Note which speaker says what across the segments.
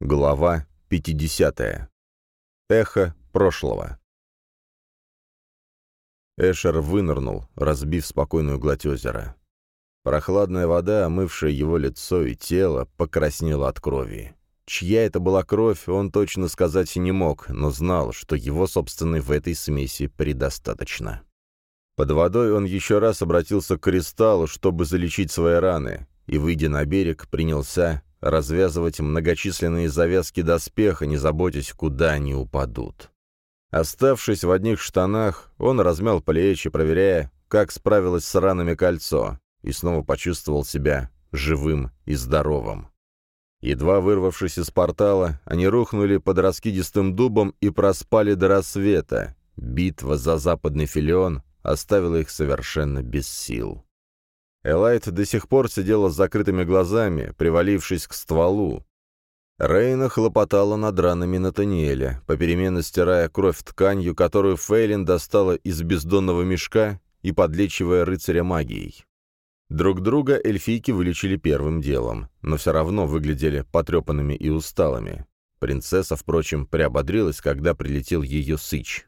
Speaker 1: Глава 50. Эхо прошлого. Эшер вынырнул, разбив спокойную гладь озера. Прохладная вода, омывшая его лицо и тело, покраснела от крови. Чья это была кровь, он точно сказать не мог, но знал, что его собственной в этой смеси предостаточно. Под водой он еще раз обратился к кристаллу, чтобы залечить свои раны, и, выйдя на берег, принялся развязывать многочисленные завязки доспеха, не заботясь, куда они упадут. Оставшись в одних штанах, он размял плечи, проверяя, как справилось с ранами кольцо, и снова почувствовал себя живым и здоровым. Едва вырвавшись из портала, они рухнули под раскидистым дубом и проспали до рассвета. Битва за западный филион оставила их совершенно без сил. Элайт до сих пор сидела с закрытыми глазами, привалившись к стволу. Рейна хлопотала над ранами Натаниэля, попеременно стирая кровь тканью, которую Фейлин достала из бездонного мешка и подлечивая рыцаря магией. Друг друга эльфийки вылечили первым делом, но все равно выглядели потрепанными и усталыми. Принцесса, впрочем, приободрилась, когда прилетел ее сыч.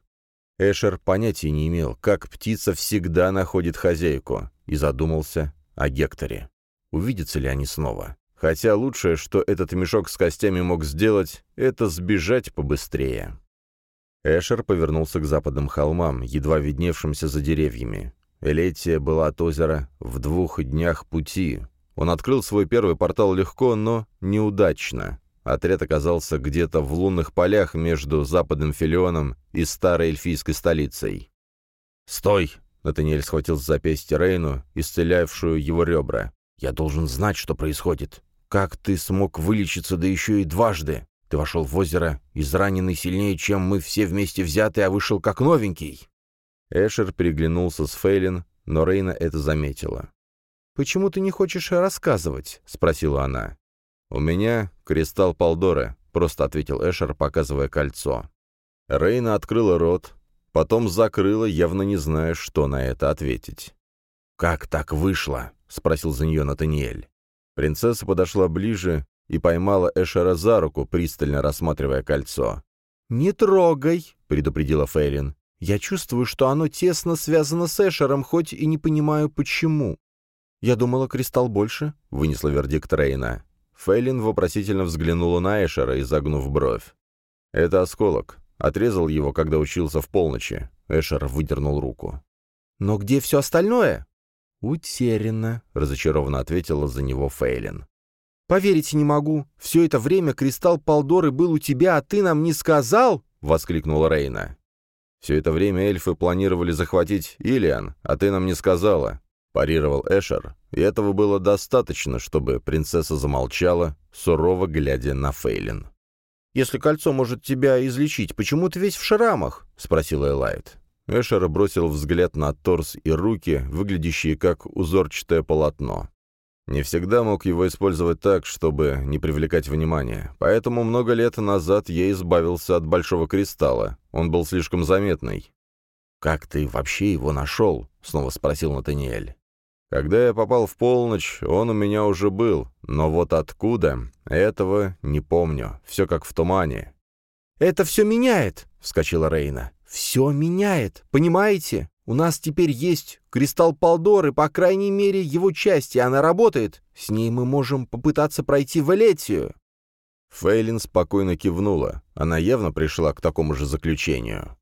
Speaker 1: Эшер понятия не имел, как птица всегда находит хозяйку, и задумался о Гекторе. Увидятся ли они снова? Хотя лучшее, что этот мешок с костями мог сделать, это сбежать побыстрее. Эшер повернулся к западным холмам, едва видневшимся за деревьями. Элетия была от озера в двух днях пути. Он открыл свой первый портал легко, но неудачно. Отряд оказался где-то в лунных полях между западным Филионом и старой эльфийской столицей. «Стой!» — Натаниэль схватил с запястья Рейну, исцелявшую его ребра. «Я должен знать, что происходит. Как ты смог вылечиться, да еще и дважды? Ты вошел в озеро, израненный сильнее, чем мы все вместе взятые, а вышел как новенький!» Эшер переглянулся с Фейлин, но Рейна это заметила. «Почему ты не хочешь рассказывать?» — спросила она. «У меня кристалл Полдора», — просто ответил Эшер, показывая кольцо. Рейна открыла рот, потом закрыла, явно не зная, что на это ответить. «Как так вышло?» — спросил за нее Натаниэль. Принцесса подошла ближе и поймала Эшера за руку, пристально рассматривая кольцо. «Не трогай», — предупредила Фейлин. «Я чувствую, что оно тесно связано с Эшером, хоть и не понимаю, почему». «Я думала, кристалл больше», — вынесла вердикт Рейна. Фейлин вопросительно взглянула на Эшера, изогнув бровь. «Это осколок. Отрезал его, когда учился в полночи». Эшер выдернул руку.
Speaker 2: «Но где все остальное?»
Speaker 1: «Утеряно», — разочарованно ответила за него Фейлин.
Speaker 2: «Поверить не могу. Все это время кристалл Палдоры был у тебя, а ты нам не сказал?» — воскликнула Рейна.
Speaker 1: «Все это время эльфы планировали захватить Илиан, а ты нам не сказала парировал Эшер, и этого было достаточно, чтобы принцесса замолчала, сурово глядя на Фейлин.
Speaker 2: «Если кольцо может тебя излечить, почему ты весь в шрамах?» — спросила Элайт.
Speaker 1: Эшер бросил взгляд на торс и руки, выглядящие как узорчатое полотно. Не всегда мог его использовать так, чтобы не привлекать внимания, поэтому много лет назад я избавился от Большого Кристалла, он был слишком заметный.
Speaker 2: «Как ты вообще его нашел?» — снова спросил Натаниэль.
Speaker 1: Когда я попал в полночь, он у меня уже был, но вот откуда, этого не помню, все как в тумане.
Speaker 2: «Это все меняет!» — вскочила Рейна. «Все меняет, понимаете? У нас теперь есть кристалл Палдоры, по крайней мере, его части, она работает. С ней мы можем попытаться пройти в Элетию».
Speaker 1: Фейлин спокойно кивнула. Она явно пришла к такому же заключению.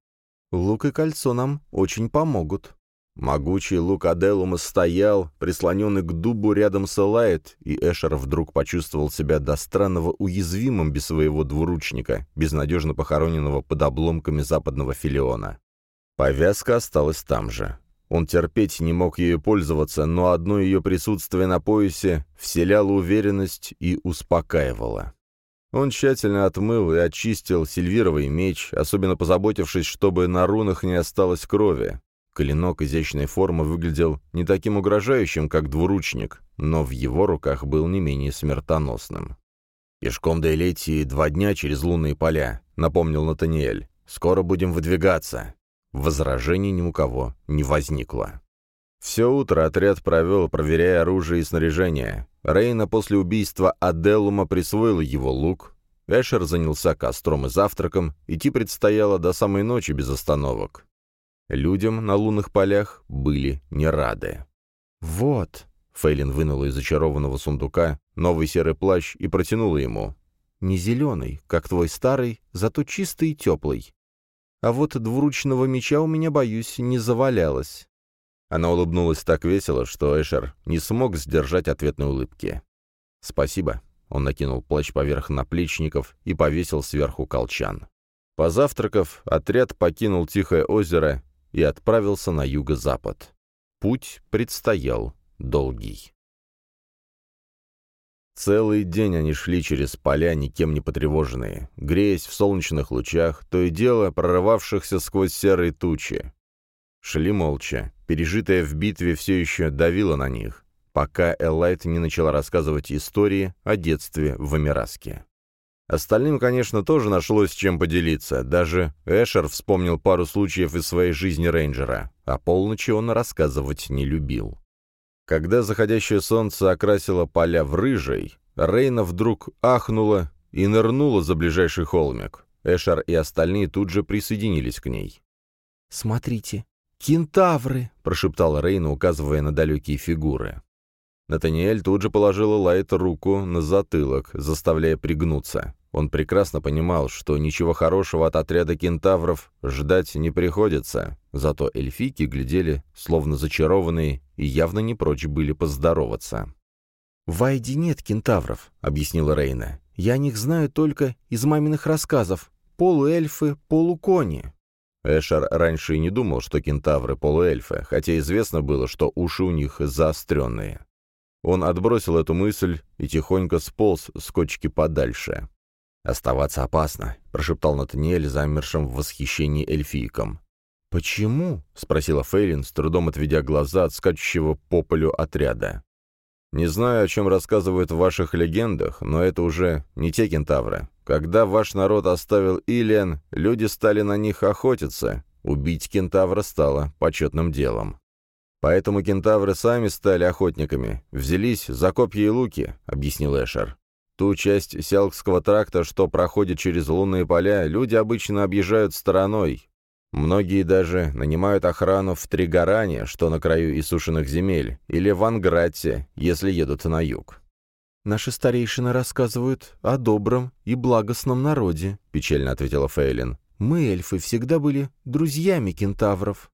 Speaker 2: «Лук и кольцо нам очень помогут»,
Speaker 1: Могучий лук Аделума стоял, прислоненный к дубу рядом с Элайт, и Эшер вдруг почувствовал себя до странного уязвимым без своего двуручника, безнадежно похороненного под обломками западного филиона. Повязка осталась там же. Он терпеть не мог ею пользоваться, но одно ее присутствие на поясе вселяло уверенность и успокаивало. Он тщательно отмыл и очистил сильвировый меч, особенно позаботившись, чтобы на рунах не осталось крови. Клинок изящной формы выглядел не таким угрожающим, как двуручник, но в его руках был не менее смертоносным. «Пешком до Элетии два дня через лунные поля», — напомнил Натаниэль. «Скоро будем выдвигаться». Возражений ни у кого не возникло. Все утро отряд провел, проверяя оружие и снаряжение. Рейна после убийства Аделума присвоила его лук, Эшер занялся костром и завтраком, идти предстояло до самой ночи без остановок. Людям на лунных полях были не рады.
Speaker 2: «Вот», — Фейлин вынула из зачарованного сундука новый серый плащ и протянула ему. «Не зеленый, как твой старый, зато чистый и теплый. А вот двуручного меча у меня, боюсь, не завалялось».
Speaker 1: Она улыбнулась так весело, что Эшер не смог сдержать ответной улыбки. «Спасибо». Он накинул плащ поверх наплечников и повесил сверху колчан. Позавтракав, отряд покинул Тихое озеро и отправился на юго-запад. Путь предстоял долгий. Целый день они шли через поля, никем не потревоженные, греясь в солнечных лучах, то и дело прорывавшихся сквозь серые тучи. Шли молча. Пережитое в битве все еще давило на них, пока Элайт не начала рассказывать истории о детстве в Амираске. Остальным, конечно, тоже нашлось чем поделиться. Даже Эшер вспомнил пару случаев из своей жизни рейнджера, а полночи он рассказывать не любил. Когда заходящее солнце окрасило поля в рыжий, Рейна вдруг ахнула и нырнула за ближайший холмик. Эшер и остальные тут же присоединились к ней.
Speaker 2: «Смотрите, кентавры!» — прошептала Рейна, указывая на далекие фигуры.
Speaker 1: Натаниэль тут же положила Лайт руку на затылок, заставляя пригнуться. Он прекрасно понимал, что ничего хорошего от отряда кентавров ждать не приходится, зато эльфийки глядели, словно зачарованные, и явно не прочь были поздороваться.
Speaker 2: «В Айде нет кентавров», — объяснила Рейна. «Я о них знаю только из маминых рассказов. Полуэльфы, полукони».
Speaker 1: Эшер раньше и не думал, что кентавры — полуэльфы, хотя известно было, что уши у них заостренные. Он отбросил эту мысль и тихонько сполз с кочки подальше. «Оставаться опасно», — прошептал Натаниэль, замершим в восхищении эльфийком.
Speaker 2: «Почему?»
Speaker 1: — спросила Фейлин, с трудом отведя глаза от скачущего по полю отряда. «Не знаю, о чем рассказывают в ваших легендах, но это уже не те кентавры. Когда ваш народ оставил Илиан, люди стали на них охотиться. Убить кентавра стало почетным делом. Поэтому кентавры сами стали охотниками, взялись за копья и луки, — объяснил Эшер. Ту часть Селкского тракта, что проходит через лунные поля, люди обычно объезжают стороной. Многие даже нанимают охрану в Тригоране, что на краю иссушенных земель, или в Ангратте, если едут на юг.
Speaker 2: «Наши старейшины рассказывают о добром и благостном народе», — печально ответила Фейлин. «Мы, эльфы, всегда были друзьями кентавров».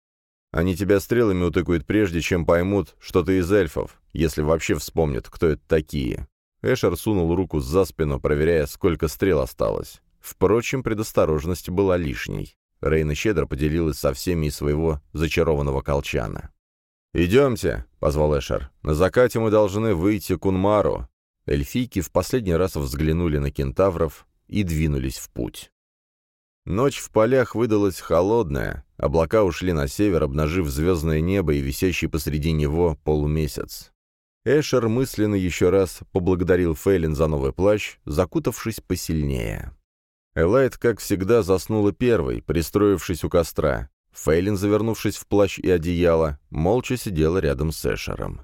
Speaker 1: Они тебя стрелами утыкают прежде, чем поймут, что ты из эльфов, если вообще вспомнят, кто это такие». Эшер сунул руку за спину, проверяя, сколько стрел осталось. Впрочем, предосторожность была лишней. Рейна щедро поделилась со всеми из своего зачарованного колчана. «Идемте», — позвал Эшер. «На закате мы должны выйти к Унмару». Эльфийки в последний раз взглянули на кентавров и двинулись в путь. Ночь в полях выдалась холодная, облака ушли на север, обнажив звездное небо и висящий посреди него полумесяц. Эшер мысленно еще раз поблагодарил Фейлин за новый плащ, закутавшись посильнее. Элайт, как всегда, заснула первой, пристроившись у костра. Фейлин, завернувшись в плащ и одеяло, молча сидела рядом с Эшером.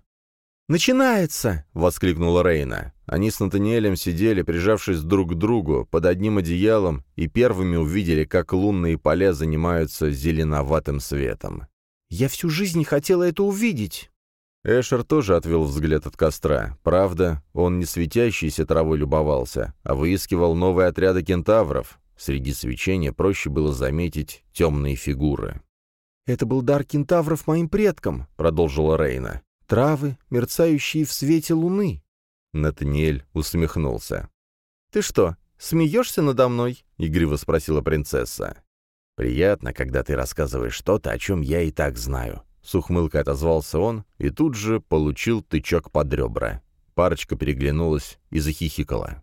Speaker 2: «Начинается!»
Speaker 1: — воскликнула Рейна. Они с Натаниэлем сидели, прижавшись друг к другу, под одним одеялом, и первыми увидели, как лунные поля занимаются зеленоватым светом.
Speaker 2: «Я всю жизнь хотела это увидеть!»
Speaker 1: Эшер тоже отвел взгляд от костра. Правда, он не светящейся травой любовался, а выискивал новые отряды кентавров. Среди свечения проще было заметить темные фигуры.
Speaker 2: «Это был дар кентавров моим предкам», — продолжила Рейна травы, мерцающие в свете луны».
Speaker 1: Натаниэль усмехнулся.
Speaker 2: «Ты что, смеешься надо мной?»
Speaker 1: — игриво спросила принцесса. «Приятно, когда ты рассказываешь что-то, о чем я и так знаю». С ухмылкой отозвался он и тут же получил тычок под ребра. Парочка переглянулась и захихикала.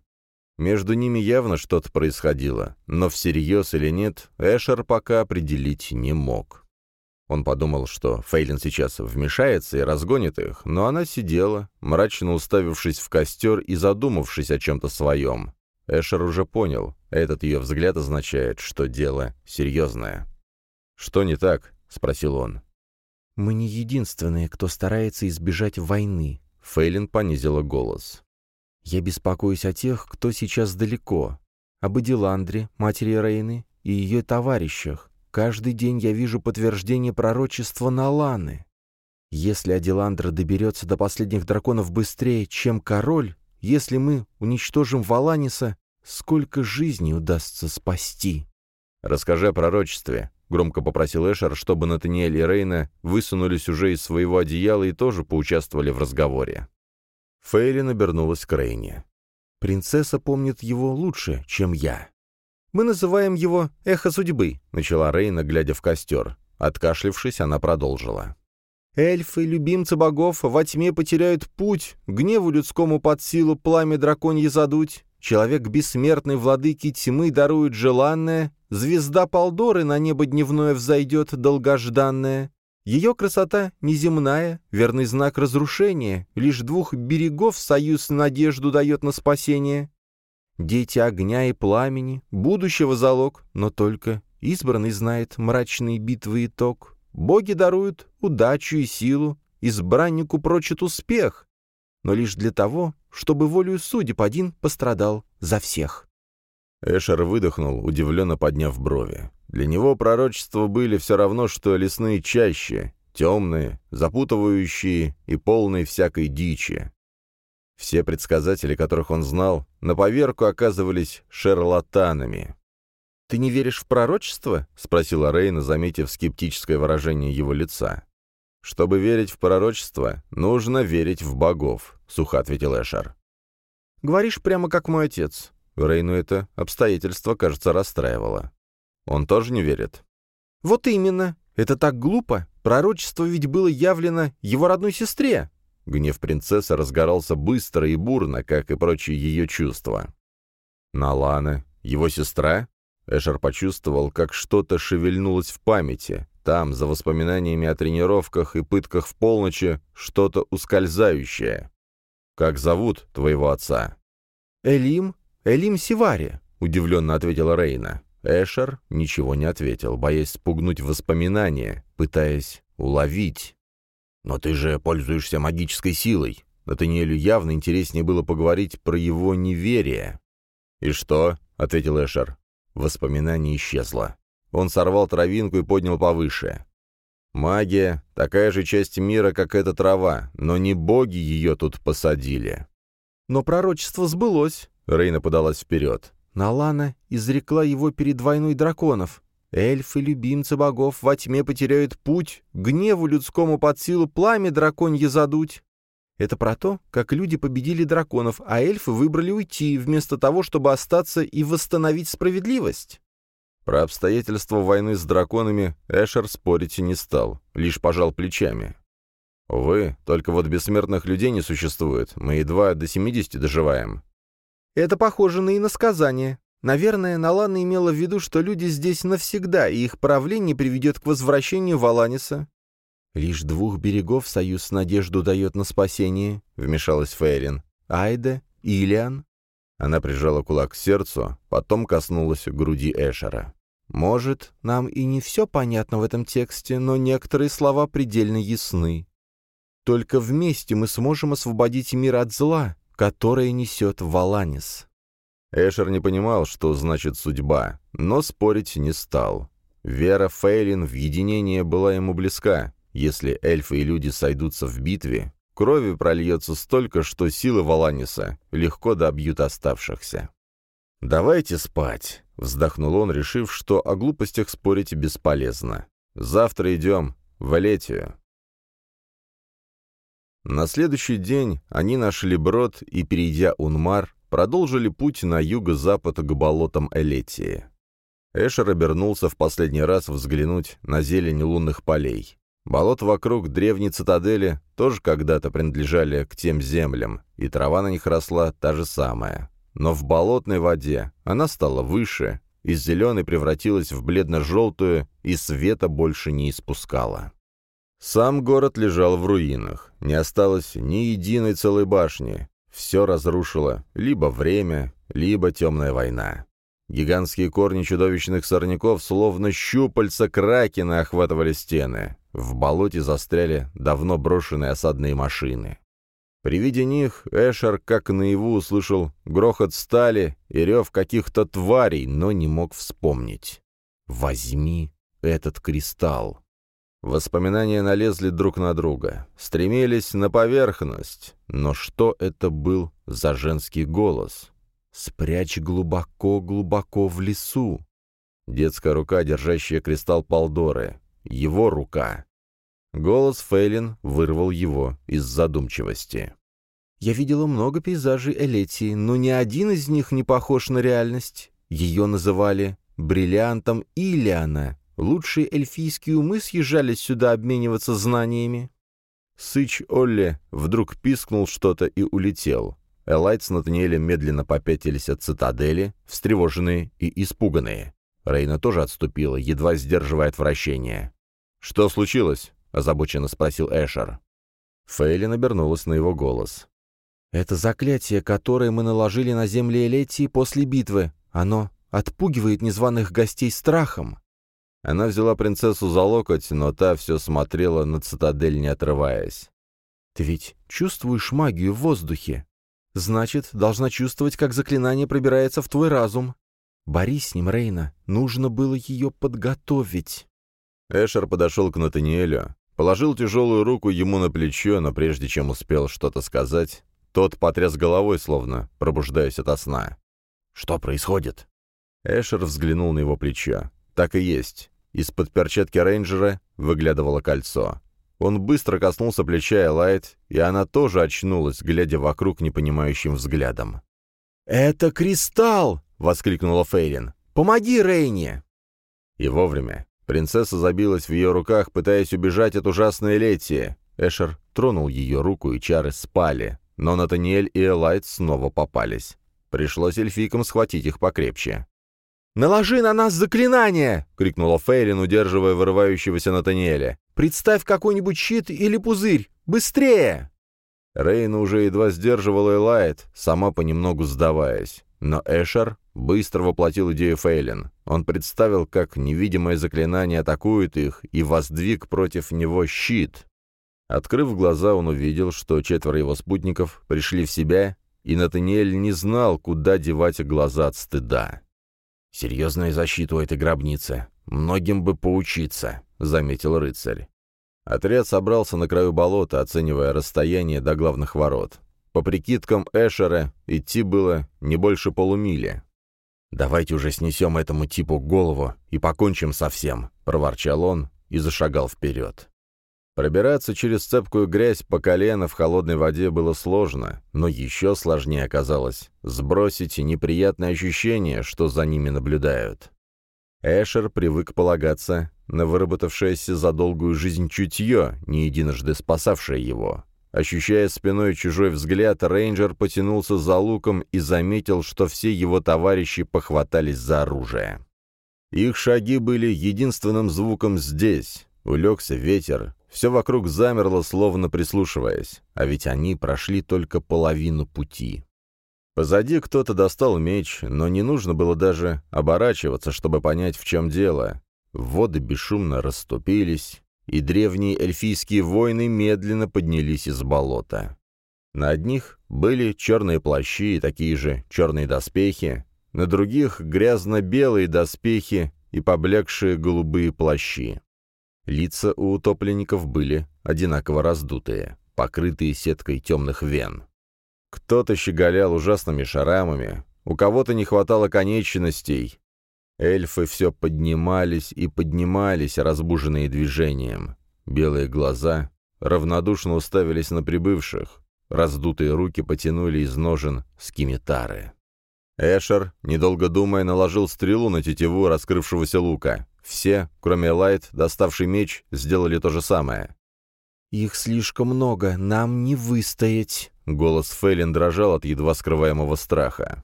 Speaker 1: Между ними явно что-то происходило, но всерьез или нет, Эшер пока определить не мог. Он подумал, что Фейлин сейчас вмешается и разгонит их, но она сидела, мрачно уставившись в костер и задумавшись о чем-то своем. Эшер уже понял, этот ее взгляд означает, что дело серьезное. «Что не так?» — спросил он.
Speaker 2: «Мы не единственные, кто старается избежать войны», —
Speaker 1: Фейлин понизила голос.
Speaker 2: «Я беспокоюсь о тех, кто сейчас далеко. об Эдиландре, матери Рейны, и ее товарищах. Каждый день я вижу подтверждение пророчества Наланы. Если Адиландра доберется до последних драконов быстрее, чем король, если мы уничтожим Валаниса, сколько жизней удастся спасти?
Speaker 1: «Расскажи о пророчестве», — громко попросил Эшер, чтобы Натаниэль и Рейна высунулись уже из своего одеяла и тоже поучаствовали в разговоре. Фейлин обернулась к Рейне.
Speaker 2: «Принцесса помнит его лучше, чем я». «Мы называем его «Эхо судьбы», — начала Рейна, глядя в костер. Откашлившись, она продолжила. «Эльфы, любимцы богов, во тьме потеряют путь, гневу людскому под силу пламя драконье задуть, человек бессмертный владыки тьмы дарует желанное, звезда Полдоры на небо дневное взойдет долгожданная, ее красота неземная, верный знак разрушения, лишь двух берегов союз надежду дает на спасение. Дети огня и пламени, будущего залог, но только избранный знает мрачные битвы итог. Боги даруют удачу и силу, избраннику прочит успех, но лишь для того, чтобы волею судеб один пострадал за всех.
Speaker 1: Эшер выдохнул, удивленно подняв брови. Для него пророчества были все равно, что лесные чащи, темные, запутывающие и полные всякой дичи. Все предсказатели, которых он знал, на поверку оказывались шарлатанами.
Speaker 2: «Ты не веришь в пророчество?»
Speaker 1: — спросила Рейна, заметив скептическое выражение его лица. «Чтобы верить в пророчество, нужно верить в богов», — сухо ответил Эшар.
Speaker 2: «Говоришь прямо как мой отец.
Speaker 1: Рейну это обстоятельство, кажется, расстраивало. Он тоже не верит.
Speaker 2: «Вот именно. Это так глупо. Пророчество ведь было явлено его родной сестре».
Speaker 1: Гнев принцессы разгорался быстро и бурно, как и прочие ее чувства. Налана, его сестра? Эшер почувствовал, как что-то шевельнулось в памяти. Там, за воспоминаниями о тренировках и пытках в полночи, что-то ускользающее. «Как зовут твоего отца?»
Speaker 2: «Элим «Элим Сивари», — удивленно ответила Рейна.
Speaker 1: Эшер ничего не ответил, боясь спугнуть воспоминания, пытаясь уловить. «Но ты же пользуешься магической силой». Натаниэлю явно интереснее было поговорить про его неверие. «И что?» — ответил Эшер. Воспоминание исчезло. Он сорвал травинку и поднял повыше. «Магия — такая же часть мира, как эта трава, но не боги ее тут посадили».
Speaker 2: «Но пророчество сбылось»,
Speaker 1: Рейна подалась вперед.
Speaker 2: Налана изрекла его перед войной драконов. Эльфы, любимцы богов, во тьме потеряют путь, гневу людскому под силу пламя драконье задуть. Это про то, как люди победили драконов, а эльфы выбрали уйти, вместо того, чтобы остаться и восстановить справедливость.
Speaker 1: Про обстоятельства войны с драконами Эшер спорить и не стал, лишь пожал плечами. Увы, только вот бессмертных людей не существует, мы едва до 70 доживаем.
Speaker 2: Это похоже на иносказание. Наверное, Налана имела в виду, что люди здесь навсегда, и их правление приведет к возвращению Валаниса. «Лишь двух берегов союз надежду дает на спасение», — вмешалась Фейрин. «Айда, Илиан».
Speaker 1: Она прижала кулак к сердцу, потом коснулась груди Эшера.
Speaker 2: «Может, нам и не все понятно в этом тексте, но некоторые слова предельно ясны. Только вместе мы сможем освободить мир от зла, которое несет Валанис.
Speaker 1: Эшер не понимал, что значит судьба, но спорить не стал. Вера Фейлин в единение была ему близка. Если эльфы и люди сойдутся в битве, крови прольется столько, что силы Валаниса легко добьют оставшихся. «Давайте спать», — вздохнул он, решив, что о глупостях спорить бесполезно. «Завтра идем в Элетию». На следующий день они нашли брод и, перейдя Унмар, продолжили путь на юго-запад к болотам Элетии. Эшер обернулся в последний раз взглянуть на зелень лунных полей. Болот вокруг древней цитадели тоже когда-то принадлежали к тем землям, и трава на них росла та же самая. Но в болотной воде она стала выше, из зеленой превратилась в бледно-желтую и света больше не испускала. Сам город лежал в руинах, не осталось ни единой целой башни. Все разрушило либо время, либо темная война. Гигантские корни чудовищных сорняков, словно щупальца кракена, охватывали стены. В болоте застряли давно брошенные осадные машины. При виде них Эшер, как наяву, услышал грохот стали и рев каких-то тварей, но не мог вспомнить. «Возьми этот кристалл». Воспоминания налезли друг на друга, стремились на поверхность. Но что это был за женский голос? «Спрячь глубоко-глубоко в лесу». Детская рука, держащая кристалл Палдоры. Его рука. Голос Фейлин вырвал его из задумчивости.
Speaker 2: «Я видела много пейзажей Элетии, но ни один из них не похож на реальность. Ее называли бриллиантом Илиана. Лучшие эльфийские умы съезжались сюда обмениваться знаниями».
Speaker 1: Сыч Олли вдруг пискнул что-то и улетел. Элайт с Натаниэлем медленно попятились от цитадели, встревоженные и испуганные. Рейна тоже отступила, едва сдерживая отвращение. «Что случилось?» — озабоченно спросил Эшер. Фейлин обернулась на его голос.
Speaker 2: «Это заклятие, которое мы наложили на земли Элетии после битвы. Оно отпугивает незваных гостей страхом».
Speaker 1: Она взяла принцессу за локоть, но та все смотрела на цитадель, не отрываясь.
Speaker 2: «Ты ведь чувствуешь магию в воздухе? Значит, должна чувствовать, как заклинание пробирается в твой разум. Борись с ним, Рейна. Нужно было ее подготовить».
Speaker 1: Эшер подошел к Натаниэлю, положил тяжелую руку ему на плечо, но прежде чем успел что-то сказать, тот потряс головой, словно пробуждаясь ото сна. «Что происходит?» Эшер взглянул на его плечо. Так и есть. Из-под перчатки рейнджера выглядывало кольцо. Он быстро коснулся плеча Элайт, и она тоже очнулась, глядя вокруг непонимающим взглядом.
Speaker 2: «Это кристалл!» — воскликнула Фейлин. «Помоги Рейне!»
Speaker 1: И вовремя. Принцесса забилась в ее руках, пытаясь убежать от ужасной Летии. Эшер тронул ее руку, и чары спали. Но Натаниэль и Элайт снова попались. Пришлось эльфикам схватить их покрепче.
Speaker 2: «Наложи на нас заклинание!» — крикнула Фейлин, удерживая вырывающегося Натаниэля. «Представь какой-нибудь щит или пузырь! Быстрее!»
Speaker 1: Рейна уже едва сдерживала Элайт, сама понемногу сдаваясь. Но Эшер быстро воплотил идею Фейлин. Он представил, как невидимое заклинание атакует их, и воздвиг против него щит. Открыв глаза, он увидел, что четверо его спутников пришли в себя, и Натаниэль не знал, куда девать глаза от стыда. «Серьезная защита у этой гробницы. Многим бы поучиться», — заметил рыцарь. Отряд собрался на краю болота, оценивая расстояние до главных ворот. По прикидкам Эшера, идти было не больше полумили. «Давайте уже снесем этому типу голову и покончим со всем», — проворчал он и зашагал вперед. Пробираться через цепкую грязь по колено в холодной воде было сложно, но еще сложнее оказалось сбросить неприятное ощущение, что за ними наблюдают. Эшер привык полагаться на выработавшееся за долгую жизнь чутье, не единожды спасавшее его. Ощущая спиной чужой взгляд, рейнджер потянулся за луком и заметил, что все его товарищи похватались за оружие. Их шаги были единственным звуком здесь. Улегся ветер, все вокруг замерло, словно прислушиваясь, а ведь они прошли только половину пути. Позади кто-то достал меч, но не нужно было даже оборачиваться, чтобы понять, в чем дело. Воды бесшумно расступились, и древние эльфийские воины медленно поднялись из болота. На одних были черные плащи и такие же черные доспехи, на других — грязно-белые доспехи и поблекшие голубые плащи. Лица у утопленников были одинаково раздутые, покрытые сеткой темных вен. Кто-то щеголял ужасными шарамами, у кого-то не хватало конечностей, Эльфы все поднимались и поднимались, разбуженные движением. Белые глаза равнодушно уставились на прибывших. Раздутые руки потянули из ножен скимитары. Эшер, недолго думая, наложил стрелу на тетиву раскрывшегося лука. Все, кроме Лайт, доставший меч, сделали то же самое.
Speaker 2: «Их слишком много, нам не выстоять», — голос Фейлин дрожал от едва скрываемого страха.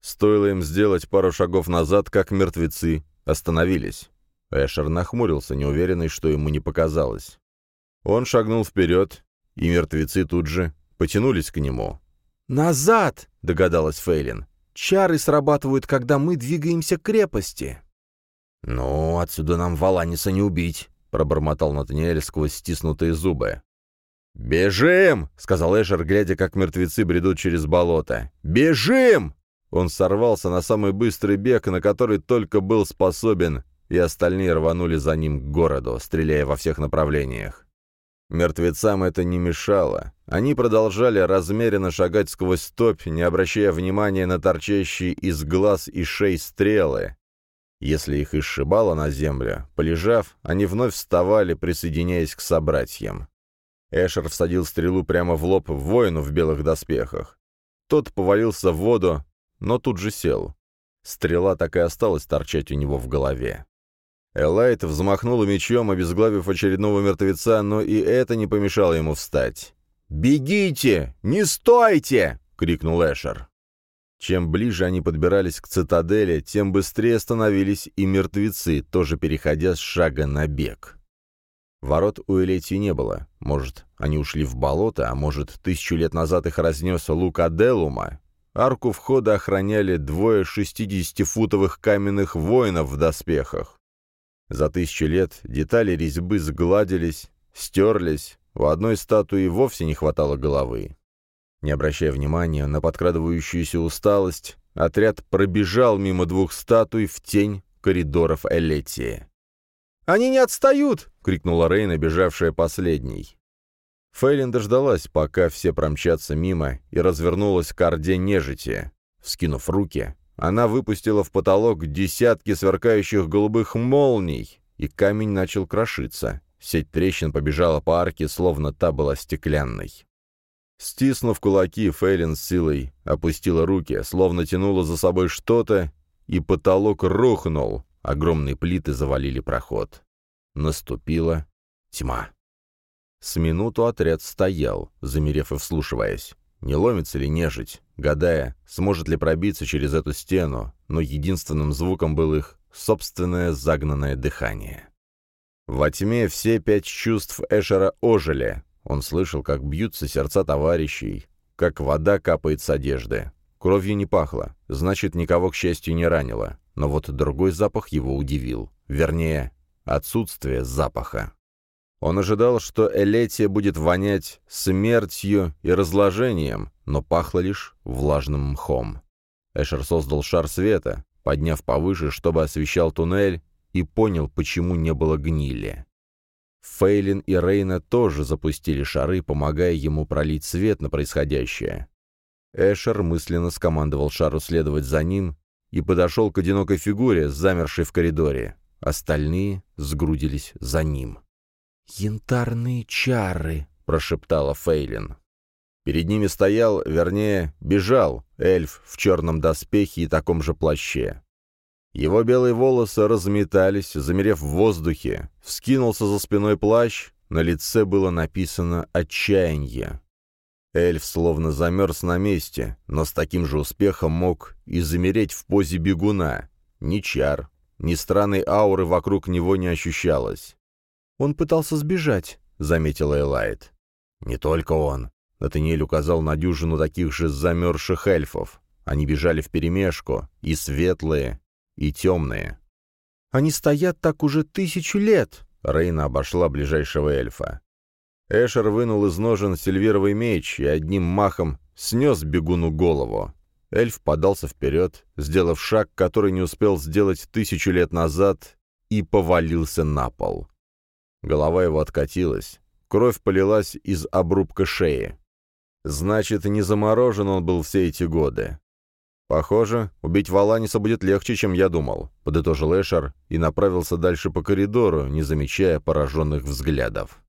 Speaker 1: Стоило им сделать пару шагов назад, как мертвецы остановились. Эшер нахмурился, неуверенный, что ему не показалось. Он шагнул вперед, и мертвецы тут же потянулись к нему.
Speaker 2: «Назад!» — догадалась Фейлин. «Чары срабатывают, когда мы двигаемся к крепости».
Speaker 1: «Ну, отсюда нам Валаниса не убить», — пробормотал Натаниэль сквозь стиснутые зубы. «Бежим!» — сказал Эшер, глядя, как мертвецы бредут через болото. «Бежим!» Он сорвался на самый быстрый бег, на который только был способен, и остальные рванули за ним к городу, стреляя во всех направлениях. Мертвецам это не мешало. Они продолжали размеренно шагать сквозь топь, не обращая внимания на торчащие из глаз и шей стрелы. Если их изшибало на землю, полежав, они вновь вставали, присоединяясь к собратьям. Эшер всадил стрелу прямо в лоб воину в белых доспехах. Тот повалился в воду, но тут же сел. Стрела так и осталась торчать у него в голове. Элайт взмахнул мечом, обезглавив очередного мертвеца, но и это не помешало ему встать. «Бегите! Не стойте!» — крикнул Эшер. Чем ближе они подбирались к цитадели, тем быстрее становились и мертвецы, тоже переходя с шага на бег. Ворот у Элетии не было. Может, они ушли в болото, а может, тысячу лет назад их разнес лук Аделума. Арку входа охраняли двое шестидесятифутовых каменных воинов в доспехах. За тысячу лет детали резьбы сгладились, стерлись, у одной статуи вовсе не хватало головы. Не обращая внимания на подкрадывающуюся усталость, отряд пробежал мимо двух статуй в тень коридоров Элетии.
Speaker 2: «Они не отстают!»
Speaker 1: — крикнула Рейна, бежавшая последней. Фейлин дождалась, пока все промчатся мимо, и развернулась к орде нежити. Вскинув руки, она выпустила в потолок десятки сверкающих голубых молний, и камень начал крошиться. Сеть трещин побежала по арке, словно та была стеклянной. Стиснув кулаки, Фейлин с силой опустила руки, словно тянула за собой что-то, и потолок рухнул, огромные плиты завалили проход. Наступила тьма. С минуту отряд стоял, замерев и вслушиваясь. Не ломится ли нежить, гадая, сможет ли пробиться через эту стену, но единственным звуком было их собственное загнанное дыхание. Во тьме все пять чувств Эшера ожили. Он слышал, как бьются сердца товарищей, как вода капает с одежды. Кровью не пахло, значит, никого, к счастью, не ранило. Но вот другой запах его удивил. Вернее, отсутствие запаха. Он ожидал, что Элетия будет вонять смертью и разложением, но пахло лишь влажным мхом. Эшер создал шар света, подняв повыше, чтобы освещал туннель, и понял, почему не было гнили. Фейлин и Рейна тоже запустили шары, помогая ему пролить свет на происходящее. Эшер мысленно скомандовал шару следовать за ним и подошел к одинокой фигуре, замершей в коридоре. Остальные сгрудились за ним.
Speaker 2: «Янтарные чары», — прошептала Фейлин.
Speaker 1: Перед ними стоял, вернее, бежал, эльф в черном доспехе и таком же плаще. Его белые волосы разметались, замерев в воздухе, вскинулся за спиной плащ, на лице было написано «отчаяние». Эльф словно замерз на месте, но с таким же успехом мог и замереть в позе бегуна. Ни чар, ни странной ауры вокруг него не ощущалось.
Speaker 2: «Он пытался сбежать», — заметила Элайт.
Speaker 1: «Не только он». Натаниэль указал на дюжину таких же замерзших эльфов. Они бежали вперемешку, и светлые, и темные.
Speaker 2: «Они стоят так уже тысячу лет!»
Speaker 1: Рейна обошла ближайшего эльфа. Эшер вынул из ножен сильверовый меч и одним махом снес бегуну голову. Эльф подался вперед, сделав шаг, который не успел сделать тысячу лет назад, и повалился на пол. Голова его откатилась. Кровь полилась из обрубка шеи. Значит, не заморожен он был все эти годы. «Похоже, убить Валаниса будет легче, чем я думал», — подытожил Эшер и направился дальше по коридору, не замечая пораженных взглядов.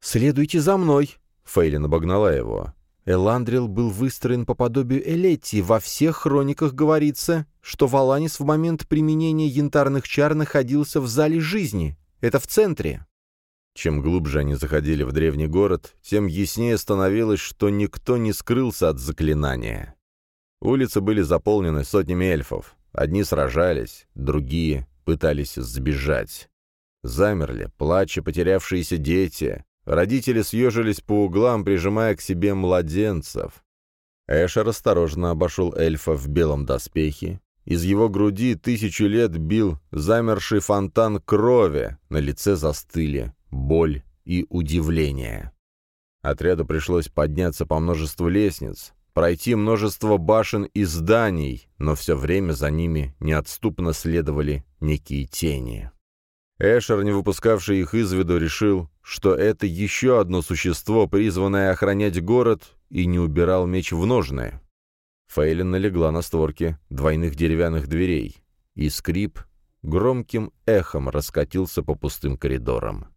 Speaker 2: «Следуйте за мной!» — Фейлин обогнала его. Эландрил был выстроен по подобию Элетти. Во всех хрониках говорится, что Валанис в момент применения янтарных чар находился в зале жизни. Это в центре.
Speaker 1: Чем глубже они заходили в древний город, тем яснее становилось, что никто не скрылся от заклинания. Улицы были заполнены сотнями эльфов. Одни сражались, другие пытались сбежать. Замерли, плача потерявшиеся дети. Родители съежились по углам, прижимая к себе младенцев. Эшер осторожно обошел эльфа в белом доспехе. Из его груди тысячу лет бил замерший фонтан крови, на лице застыли боль и удивление. Отряду пришлось подняться по множеству лестниц, пройти множество башен и зданий, но все время за ними неотступно следовали некие тени. Эшер, не выпускавший их из виду, решил, что это еще одно существо, призванное охранять город, и не убирал меч в ножны. Фейлин налегла на створки двойных деревянных дверей, и скрип громким эхом раскатился по пустым коридорам.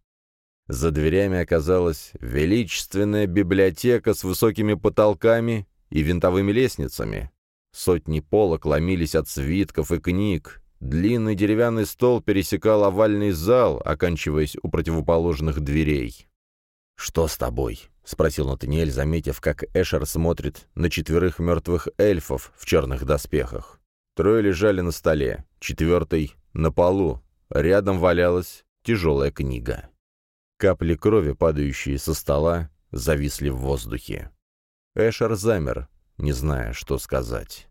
Speaker 1: За дверями оказалась величественная библиотека с высокими потолками и винтовыми лестницами. Сотни полок ломились от свитков и книг. Длинный деревянный стол пересекал овальный зал, оканчиваясь у противоположных дверей. «Что с тобой?» — спросил Натаниэль, заметив, как Эшер смотрит на четверых мертвых эльфов в черных доспехах. Трое лежали на столе, четвертый — на полу. Рядом валялась тяжелая книга. Капли крови, падающие со стола, зависли в воздухе. Эшер замер, не зная, что сказать.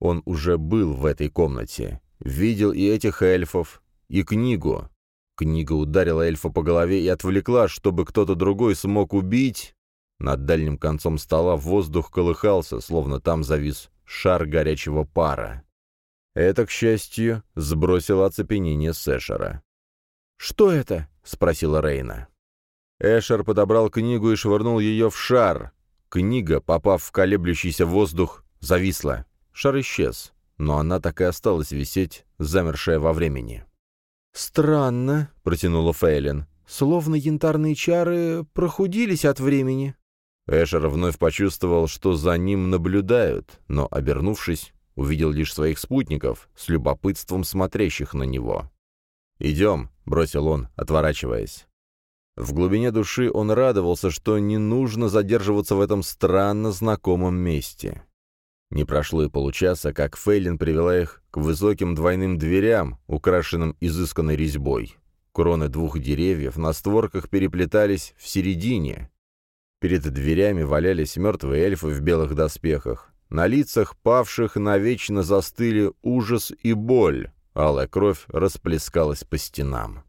Speaker 1: Он уже был в этой комнате, видел и этих эльфов, и книгу. Книга ударила эльфа по голове и отвлекла, чтобы кто-то другой смог убить. Над дальним концом стола воздух колыхался, словно там завис шар горячего пара. Это, к счастью, сбросило оцепенение Сэшера.
Speaker 2: «Что это?»
Speaker 1: — спросила Рейна. Эшер подобрал книгу и швырнул ее в шар. Книга, попав в колеблющийся воздух, зависла. Шар исчез, но она так и осталась висеть, замершая во времени.
Speaker 2: «Странно», — протянула Фейлин. «Словно янтарные чары прохудились от времени».
Speaker 1: Эшер вновь почувствовал, что за ним наблюдают, но, обернувшись, увидел лишь своих спутников, с любопытством смотрящих на него. «Идем», — бросил он, отворачиваясь. В глубине души он радовался, что не нужно задерживаться в этом странно знакомом месте. Не прошло и получаса, как Фейлин привела их к высоким двойным дверям, украшенным изысканной резьбой. Кроны двух деревьев на створках переплетались в середине. Перед дверями валялись мертвые эльфы в белых доспехах. На лицах павших навечно застыли ужас и боль. Алая кровь расплескалась по стенам.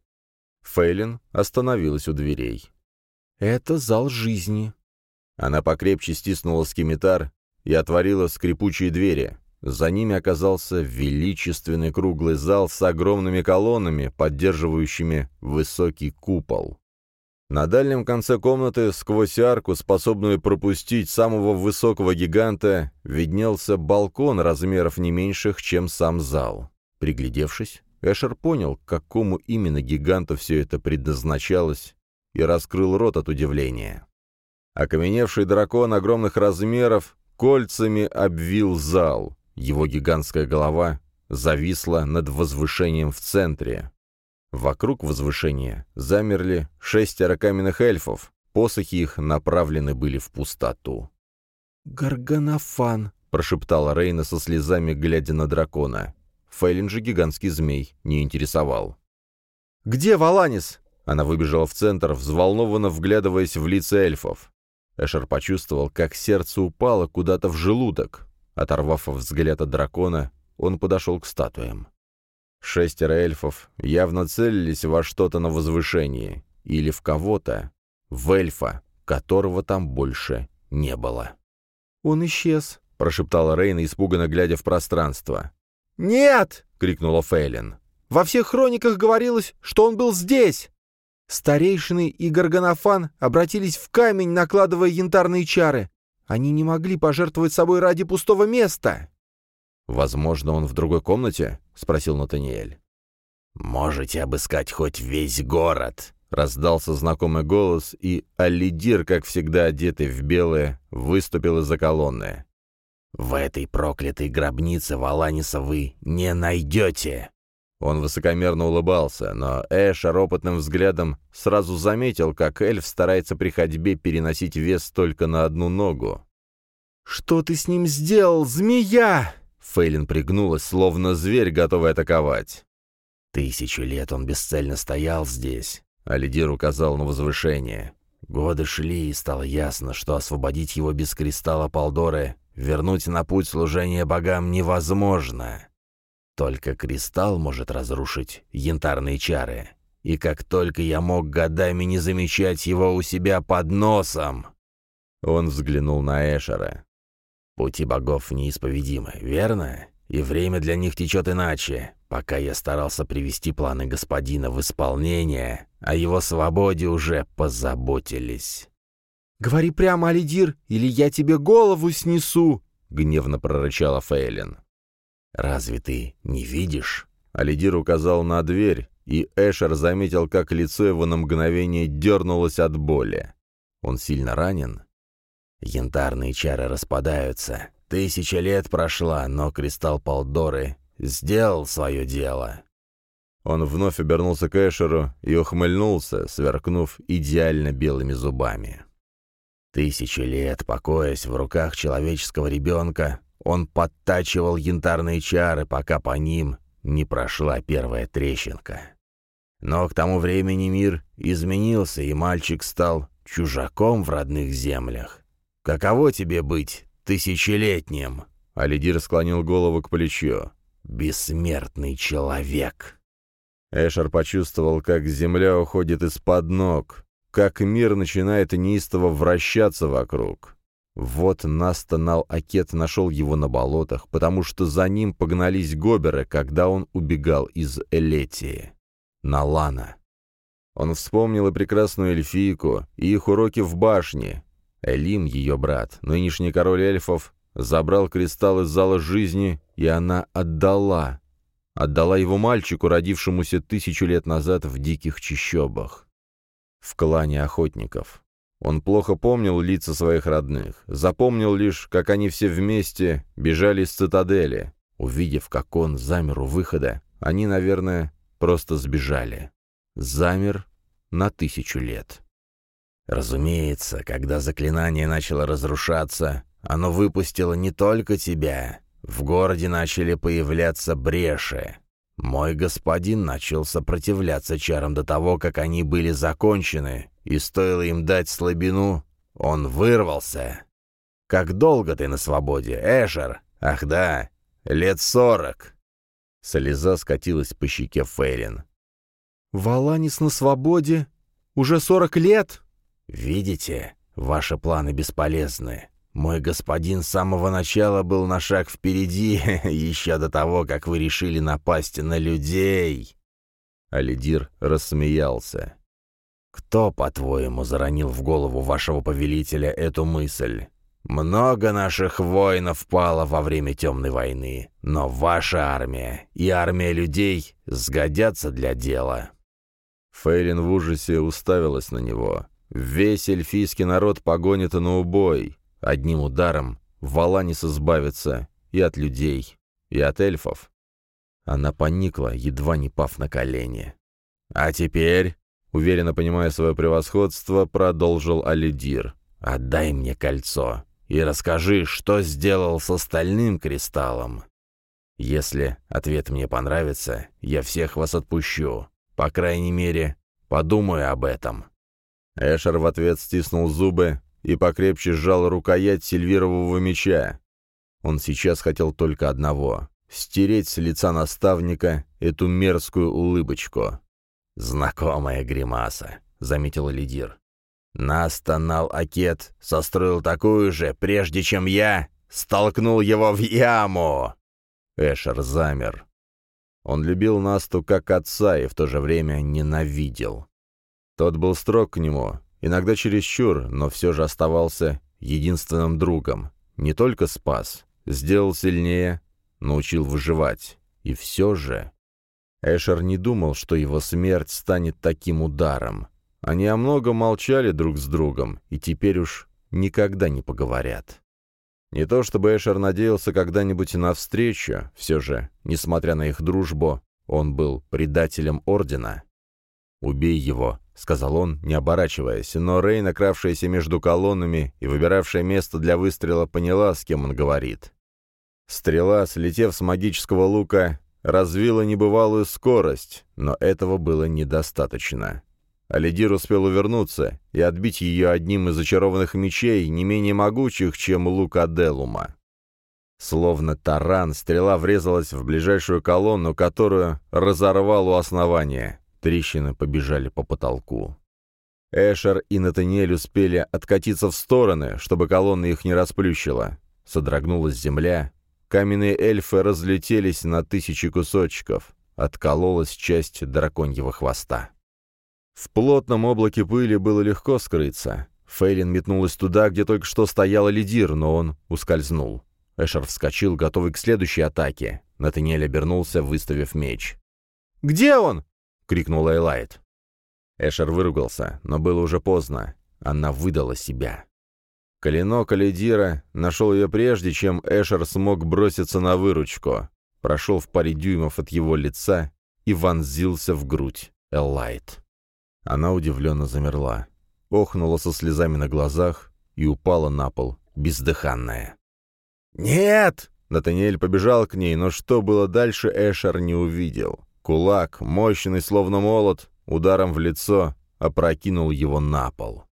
Speaker 1: Фейлин остановилась у дверей.
Speaker 2: «Это зал жизни».
Speaker 1: Она покрепче стиснула скимитар и отворила скрипучие двери. За ними оказался величественный круглый зал с огромными колоннами, поддерживающими высокий купол. На дальнем конце комнаты, сквозь арку, способную пропустить самого высокого гиганта, виднелся балкон размеров не меньших, чем сам зал. Приглядевшись, Эшер понял, к какому именно гиганту все это предназначалось, и раскрыл рот от удивления. Окаменевший дракон огромных размеров кольцами обвил зал. Его гигантская голова зависла над возвышением в центре. Вокруг возвышения замерли шестеро каменных эльфов, посохи их направлены были в пустоту.
Speaker 2: «Гарганофан», —
Speaker 1: прошептала Рейна со слезами, глядя на дракона. Фейлин же гигантский змей не интересовал.
Speaker 2: «Где Валанис?»
Speaker 1: Она выбежала в центр, взволнованно вглядываясь в лица эльфов. Эшер почувствовал, как сердце упало куда-то в желудок. Оторвав взгляд от дракона, он подошел к статуям. Шестеро эльфов явно целились во что-то на возвышении. Или в кого-то. В эльфа, которого там больше не было.
Speaker 2: «Он исчез», —
Speaker 1: прошептала Рейна, испуганно глядя в пространство.
Speaker 2: «Нет!»
Speaker 1: — крикнула Фейлин.
Speaker 2: «Во всех хрониках говорилось, что он был здесь!» Старейшины и Гарганофан обратились в камень, накладывая янтарные чары. Они не могли пожертвовать собой ради пустого места.
Speaker 1: «Возможно, он в другой комнате?» — спросил Натаниэль. «Можете обыскать хоть весь город», — раздался знакомый голос, и Алидир, как всегда одетый в белое, выступил из-за колонны. «В этой проклятой гробнице Валаниса вы не найдете!» Он высокомерно улыбался, но Эш ропотным взглядом сразу заметил, как эльф старается при ходьбе переносить вес только на одну ногу.
Speaker 2: «Что ты с ним сделал, змея?»
Speaker 1: Фейлин пригнулась, словно зверь, готовый атаковать. «Тысячу лет он бесцельно стоял здесь», — Алидир указал на возвышение. Годы шли, и стало ясно, что освободить его без кристалла Палдоры Вернуть на путь служения богам невозможно. Только кристалл может разрушить янтарные чары.
Speaker 3: и как только я мог годами не замечать его у себя под носом.
Speaker 1: Он взглянул на Эшера.
Speaker 3: Пути богов неисповедимы, верно? И время для них течет иначе. Пока я старался привести планы господина в исполнение, о его свободе уже позаботились.
Speaker 2: «Говори прямо, Алидир, или я тебе голову снесу!» — гневно прорычала Фейлин.
Speaker 3: «Разве ты не видишь?»
Speaker 1: Алидир указал на дверь, и Эшер заметил, как лицо его на мгновение дернулось от боли. Он сильно ранен?
Speaker 3: Янтарные чары распадаются. Тысяча лет прошла, но кристалл Полдоры сделал свое дело.
Speaker 1: Он вновь обернулся к Эшеру и ухмыльнулся, сверкнув идеально белыми зубами.
Speaker 3: Тысячи лет, покоясь в руках человеческого ребенка, он подтачивал янтарные чары, пока по ним не прошла первая трещинка. Но к тому времени мир изменился, и мальчик стал чужаком в родных землях. Каково тебе быть тысячелетним?»
Speaker 1: Алидир склонил голову к плечу.
Speaker 3: «Бессмертный человек!»
Speaker 1: Эшер почувствовал, как земля уходит из-под ног, как мир начинает неистово вращаться вокруг. Вот Настанал Акет нашел его на болотах, потому что за ним погнались гоберы, когда он убегал из Элетии. Налана. Он вспомнил и прекрасную эльфийку, и их уроки в башне. Элим, ее брат, нынешний король эльфов, забрал кристалл из зала жизни, и она отдала. Отдала его мальчику, родившемуся тысячу лет назад в диких чащобах. В клане охотников. Он плохо помнил лица своих родных, запомнил лишь, как они все вместе бежали из цитадели. Увидев, как он замер у выхода, они, наверное, просто сбежали. Замер на тысячу лет.
Speaker 3: Разумеется, когда заклинание начало разрушаться, оно выпустило не только тебя. В городе начали появляться бреши. Мой господин начал сопротивляться чарам до того, как они были закончены, и стоило им дать слабину, он вырвался. Как долго ты на свободе, Эшер? Ах да, лет сорок.
Speaker 1: Слеза скатилась по щеке Фейлин.
Speaker 2: «Валанис на свободе? Уже сорок лет?»
Speaker 3: «Видите, ваши планы бесполезны. Мой господин с самого начала был на шаг впереди, еще до того, как вы решили напасть на людей».
Speaker 1: Алидир рассмеялся.
Speaker 3: «Кто, по-твоему, заронил в голову вашего повелителя эту мысль? Много наших воинов пало во время Темной войны, но ваша армия и армия людей сгодятся для дела».
Speaker 1: Фейлин в ужасе уставилась на него. Весь эльфийский народ погонит на убой. Одним ударом Валанис избавится и от людей, и от эльфов. Она поникла, едва не пав на колени. «А теперь...» Уверенно понимая свое превосходство, продолжил Алидир.
Speaker 3: «Отдай мне кольцо и расскажи, что сделал с остальным кристаллом. Если ответ мне понравится, я всех вас отпущу. По крайней мере, подумаю об этом».
Speaker 1: Эшер в ответ стиснул зубы и покрепче сжал рукоять сильвирового меча. Он сейчас хотел только одного — стереть с лица наставника эту мерзкую улыбочку.
Speaker 3: «Знакомая гримаса», — заметил Лидир. «Настанал Акет состроил такую же, прежде чем я столкнул его в яму!»
Speaker 1: Эшер замер. Он любил Насту как отца и в то же время ненавидел. Тот был строг к нему, иногда чересчур, но все же оставался единственным другом. Не только спас, сделал сильнее, научил выживать. И все же... Эшер не думал, что его смерть станет таким ударом. Они о многом молчали друг с другом, и теперь уж никогда не поговорят. Не то чтобы Эшер надеялся когда-нибудь на встречу, все же, несмотря на их дружбу, он был предателем Ордена. «Убей его», — сказал он, не оборачиваясь, но Рейн, накравшаяся между колоннами и выбиравшая место для выстрела, поняла, с кем он говорит. Стрела, слетев с магического лука, развила небывалую скорость, но этого было недостаточно. Алидир успел увернуться и отбить ее одним из зачарованных мечей, не менее могучих, чем лук Аделума. Словно таран, стрела врезалась в ближайшую колонну, которую разорвал у основания. Трещины побежали по потолку. Эшер и Натаниэль успели откатиться в стороны, чтобы колонна их не расплющила. Содрогнулась земля. Каменные эльфы разлетелись на тысячи кусочков. Откололась часть драконьего хвоста. В плотном облаке пыли было легко скрыться. Фейлин метнулась туда, где только что стояла лидир, но он ускользнул. Эшер вскочил, готовый к следующей атаке. Натаниэль обернулся, выставив меч.
Speaker 2: «Где он?»
Speaker 1: — крикнул Эйлайт. Эшер выругался, но было уже поздно. Она выдала себя. Клинок Алидира нашел ее прежде, чем Эшер смог броситься на выручку. Прошел в паре дюймов от его лица и вонзился в грудь Эллайт. Она удивленно замерла, охнула со слезами на глазах и упала на пол, бездыханная. «Нет!» Натаниэль побежал к ней, но что было дальше, Эшер не увидел. Кулак, мощный, словно молот, ударом в лицо опрокинул его на пол.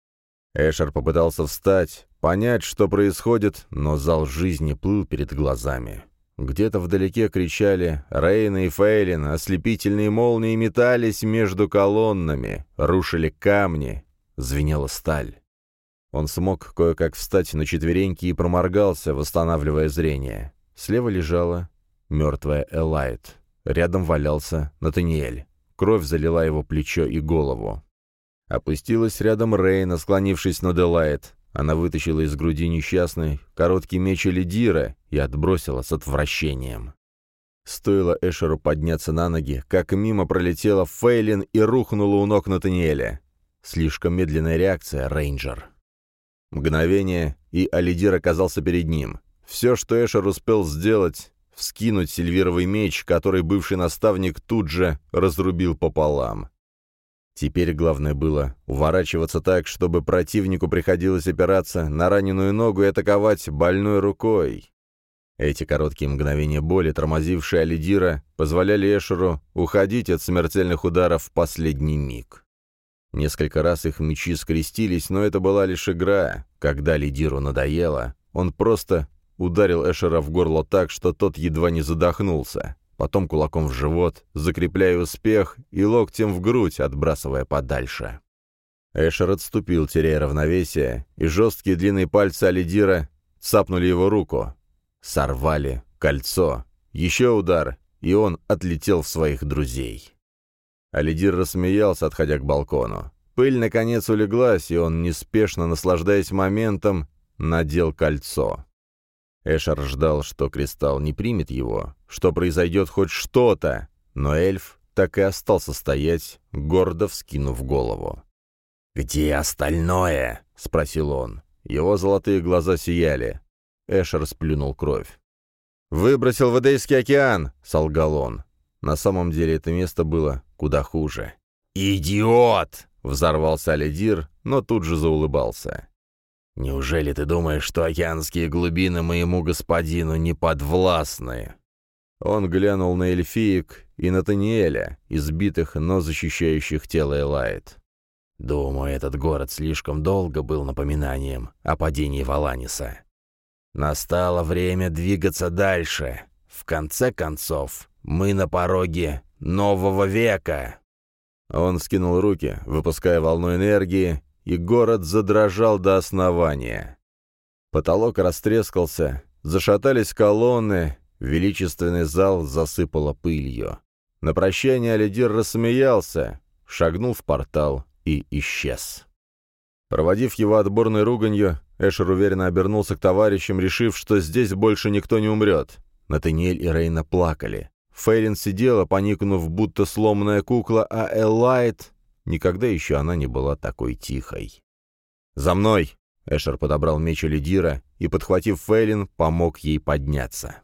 Speaker 1: Эшер попытался встать, понять, что происходит, но зал жизни плыл перед глазами. Где-то вдалеке кричали Рейна и Фейлин, ослепительные молнии метались между колоннами, рушили камни, звенела сталь. Он смог кое-как встать на четвереньки и проморгался, восстанавливая зрение. Слева лежала мертвая Элайт. Рядом валялся Натаниэль. Кровь залила его плечо и голову. Опустилась рядом Рейна, склонившись над Элайт. Она вытащила из груди несчастный короткий меч Элидира и отбросила с отвращением. Стоило Эшеру подняться на ноги, как мимо пролетела Фейлин и рухнула у ног Натаниэля. Слишком медленная реакция, рейнджер. Мгновение, и Алидир оказался перед ним. Все, что Эшер успел сделать, вскинуть сильвировый меч, который бывший наставник тут же разрубил пополам. Теперь главное было уворачиваться так, чтобы противнику приходилось опираться на раненую ногу и атаковать больной рукой. Эти короткие мгновения боли, тормозившие Алидира, позволяли Эшеру уходить от смертельных ударов в последний миг. Несколько раз их мечи скрестились, но это была лишь игра. Когда Лидиру надоело, он просто ударил Эшера в горло так, что тот едва не задохнулся потом кулаком в живот, закрепляя успех, и локтем в грудь, отбрасывая подальше. Эшер отступил, теряя равновесие, и жесткие длинные пальцы Алидира цапнули его руку. Сорвали кольцо. Еще удар, и он отлетел в своих друзей. Алидир рассмеялся, отходя к балкону. Пыль, наконец, улеглась, и он, неспешно наслаждаясь моментом, надел кольцо. Эшер ждал, что Кристалл не примет его, что произойдет хоть что-то, но эльф так и остался стоять, гордо вскинув голову. «Где остальное?» — спросил он. Его золотые глаза сияли. Эшер сплюнул кровь. «Выбросил в Эдейский океан!» — солгал он. На самом деле это место было куда хуже. «Идиот!» — взорвался Алидир, но тут же заулыбался. «Неужели ты думаешь, что океанские глубины моему господину не подвластны?» Он глянул на эльфиек и на Таниэля, избитых, но защищающих тело Элайт. «Думаю, этот город слишком долго был напоминанием о падении Валаниса. Настало время двигаться дальше. В конце концов, мы на пороге нового века!» Он скинул руки, выпуская волну энергии, и город задрожал до основания. Потолок растрескался, зашатались колонны, величественный зал засыпало пылью. На прощание Алидир рассмеялся, шагнул в портал и исчез. Проводив его отборной руганью, Эшер уверенно обернулся к товарищам, решив, что здесь больше никто не умрет. Натаниэль и Рейна плакали. Фейлин сидела, поникнув, будто сломанная кукла, а Элайт Никогда еще она не была такой тихой. «За мной!» — Эшер подобрал меч Элидира и, подхватив Фейлин, помог ей подняться.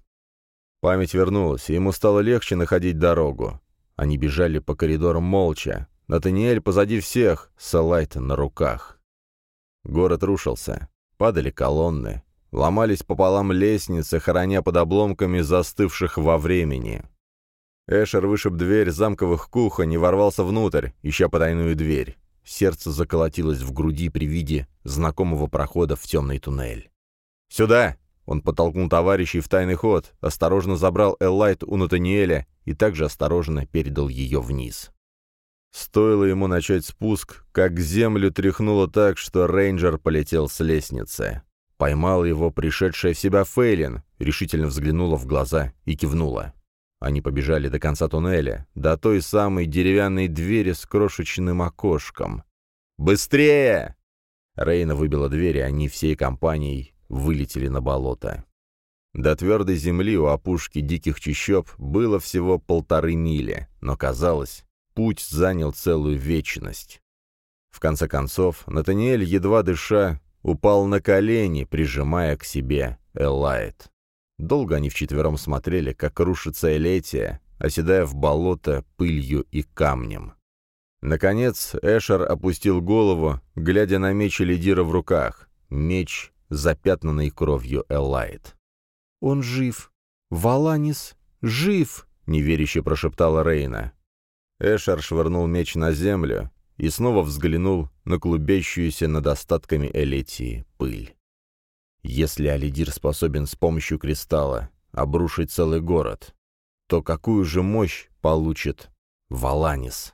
Speaker 1: Память вернулась, и ему стало легче находить дорогу. Они бежали по коридорам молча. Натаниэль позади всех, Салайт на руках. Город рушился. Падали колонны. Ломались пополам лестницы, хороня под обломками застывших во времени. Эшер вышиб дверь замковых кухонь и ворвался внутрь, ища потайную дверь. Сердце заколотилось в груди при виде знакомого прохода в темный туннель. «Сюда!» Он подтолкнул товарищей в тайный ход, осторожно забрал Эллайт у Натаниэля и также осторожно передал ее вниз. Стоило ему начать спуск, как землю тряхнуло так, что рейнджер полетел с лестницы. Поймал его пришедшая в себя Фейлин, решительно взглянула в глаза и кивнула. Они побежали до конца туннеля, до той самой деревянной двери с крошечным окошком. «Быстрее!» Рейна выбила дверь, и они всей компанией вылетели на болото. До твердой земли у опушки диких чащоб было всего полторы мили, но казалось, путь занял целую вечность. В конце концов, Натаниэль, едва дыша, упал на колени, прижимая к себе Элайт. Долго они вчетвером смотрели, как рушится Элетия, оседая в болото пылью и камнем. Наконец Эшер опустил голову, глядя на меч лидира в руках. Меч, запятнанный кровью Элайт.
Speaker 2: «Он жив! Валанис жив!» — неверяще прошептала Рейна.
Speaker 1: Эшер швырнул меч на землю и снова взглянул на клубящуюся над остатками Элетии пыль. Если Алидир способен с помощью кристалла обрушить целый город, то какую же мощь получит Валанис?